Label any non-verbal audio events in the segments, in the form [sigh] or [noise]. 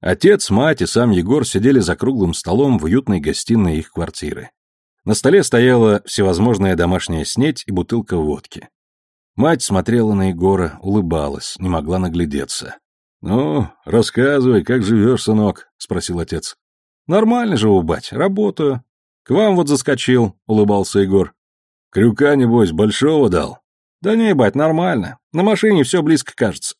Отец, мать и сам Егор сидели за круглым столом в уютной гостиной их квартиры. На столе стояла всевозможная домашняя снеть и бутылка водки. Мать смотрела на Егора, улыбалась, не могла наглядеться. «Ну, рассказывай, как живешь, сынок?» — спросил отец. «Нормально живу, бать, работаю. К вам вот заскочил», — улыбался Егор. «Крюка, небось, большого дал?» «Да не, бать, нормально. На машине все близко кажется».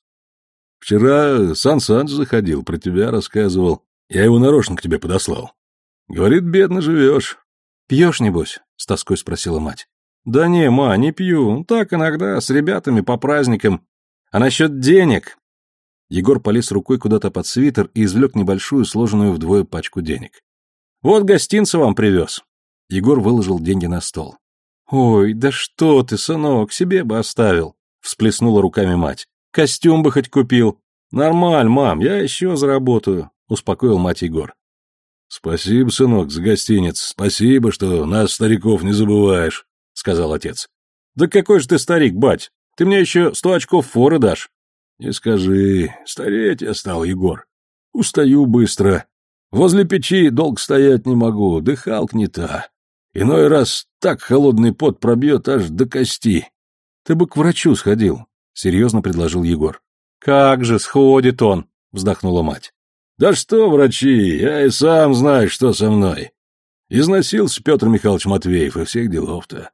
«Вчера Сан Саныч заходил, про тебя рассказывал. Я его нарочно к тебе подослал. Говорит, бедно живешь». «Пьешь, небось?» — с тоской спросила мать. «Да не, ма, не пью. Так иногда, с ребятами, по праздникам. А насчет денег...» Егор полез рукой куда-то под свитер и извлек небольшую, сложенную вдвое пачку денег. «Вот гостинца вам привез». Егор выложил деньги на стол. «Ой, да что ты, сынок, себе бы оставил», — всплеснула руками мать. «Костюм бы хоть купил». «Нормаль, мам, я еще заработаю», — успокоил мать Егор. «Спасибо, сынок, за гостиниц. Спасибо, что нас, стариков, не забываешь», — сказал отец. «Да какой же ты старик, бать? Ты мне еще сто очков форы дашь». «Не скажи. Стареть я стал, Егор. Устаю быстро. Возле печи долго стоять не могу, дыхалка не та. Иной раз так холодный пот пробьет аж до кости. Ты бы к врачу сходил, — серьезно предложил Егор. Как же сходит он, — вздохнула мать. Да что врачи, я и сам знаю, что со мной. Износился Петр Михайлович Матвеев и всех делов-то.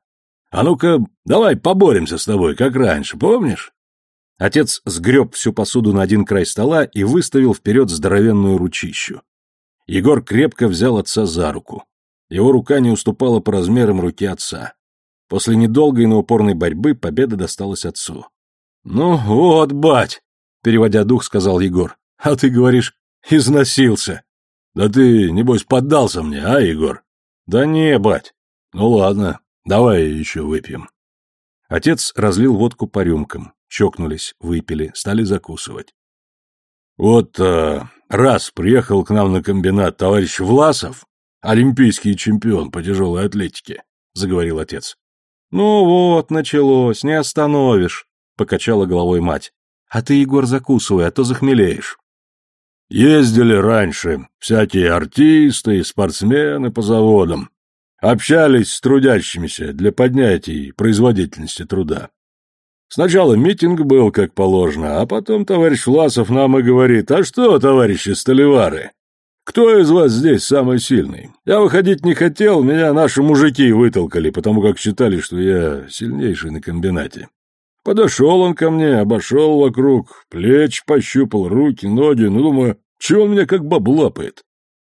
А ну-ка, давай поборемся с тобой, как раньше, помнишь? Отец сгреб всю посуду на один край стола и выставил вперед здоровенную ручищу. Егор крепко взял отца за руку. Его рука не уступала по размерам руки отца. После недолгой, но упорной борьбы победа досталась отцу. «Ну вот, бать!» — переводя дух, сказал Егор. «А ты говоришь, износился!» «Да ты, небось, поддался мне, а, Егор?» «Да не, бать!» «Ну ладно, давай еще выпьем». Отец разлил водку по рюмкам, чокнулись, выпили, стали закусывать. «Вот а, раз приехал к нам на комбинат товарищ Власов, олимпийский чемпион по тяжелой атлетике», — заговорил отец. «Ну вот, началось, не остановишь», — покачала головой мать. «А ты, Егор, закусывай, а то захмелеешь». «Ездили раньше всякие артисты и спортсмены по заводам. Общались с трудящимися для поднятия производительности труда. Сначала митинг был, как положено, а потом товарищ Власов нам и говорит, «А что, товарищи столевары, кто из вас здесь самый сильный? Я выходить не хотел, меня наши мужики вытолкали, потому как считали, что я сильнейший на комбинате. Подошел он ко мне, обошел вокруг, плечи пощупал, руки, ноги, ну, думаю, чего он меня как баб лапает?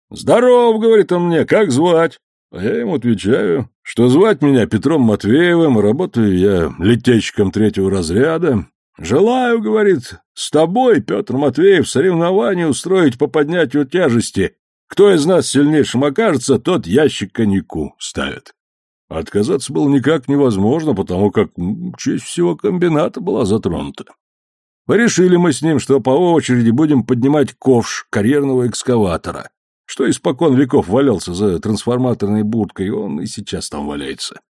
«Здоров», — говорит он мне, — «как звать?» А я ему отвечаю, что звать меня Петром Матвеевым, работаю я летечком третьего разряда. Желаю, говорит, с тобой, Петр Матвеев, соревнование устроить по поднятию тяжести. Кто из нас сильнейшим окажется, тот ящик коньяку ставит. Отказаться было никак невозможно, потому как честь всего комбината была затронута. Порешили мы с ним, что по очереди будем поднимать ковш карьерного экскаватора что испокон веков валялся за трансформаторной будкой, он и сейчас там валяется.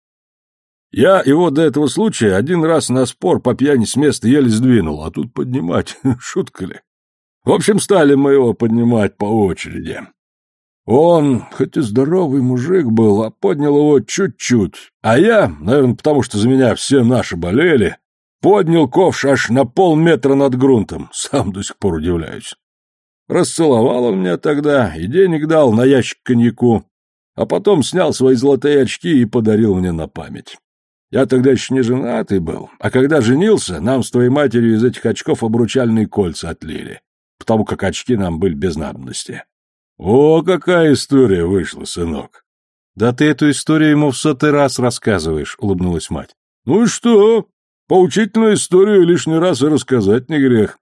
Я его до этого случая один раз на спор по пьяни с места еле сдвинул, а тут поднимать, [laughs] шутка ли. В общем, стали мы его поднимать по очереди. Он, хоть и здоровый мужик был, а поднял его чуть-чуть, а я, наверное, потому что за меня все наши болели, поднял ковш аж на полметра над грунтом, сам до сих пор удивляюсь. Расцеловал он меня тогда и денег дал на ящик коньяку, а потом снял свои золотые очки и подарил мне на память. Я тогда еще не женатый был, а когда женился, нам с твоей матерью из этих очков обручальные кольца отлили, потому как очки нам были без надобности. О, какая история вышла, сынок! Да ты эту историю ему в сотый раз рассказываешь, улыбнулась мать. Ну и что? Поучительную историю лишний раз и рассказать не грех.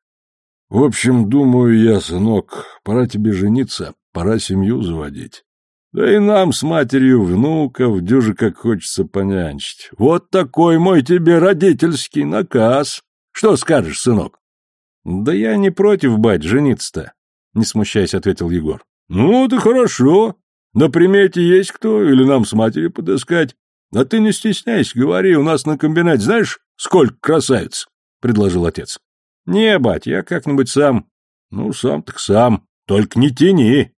В общем, думаю я, сынок, пора тебе жениться, пора семью заводить. Да и нам с матерью внуков дюже как хочется понянчить. Вот такой мой тебе родительский наказ. Что скажешь, сынок? Да я не против, бать, жениться-то, не смущаясь, ответил Егор. Ну, это хорошо. На примете есть кто, или нам с матерью подыскать? А ты не стесняйся, говори, у нас на комбинате знаешь, сколько красавиц? — предложил отец. «Не, бать, я как-нибудь сам». «Ну, сам так сам. Только не тяни.